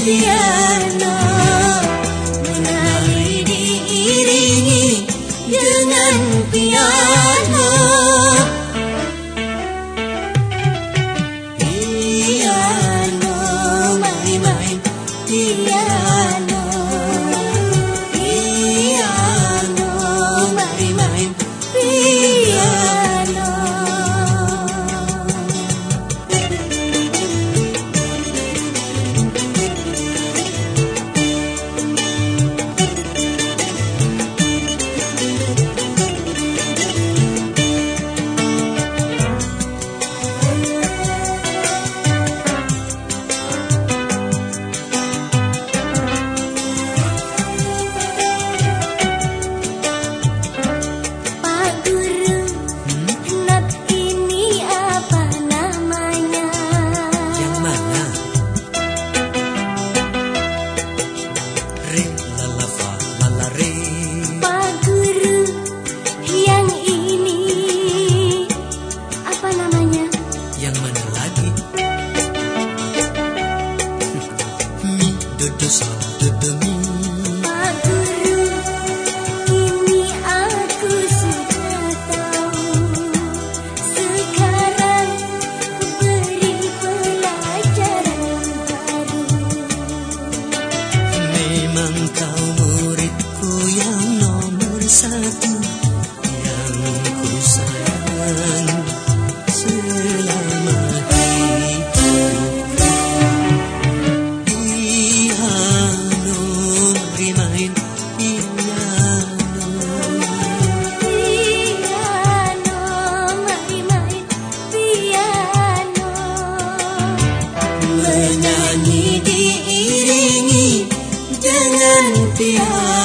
día piano Menari diiringi dengan piano Piano Mari main piano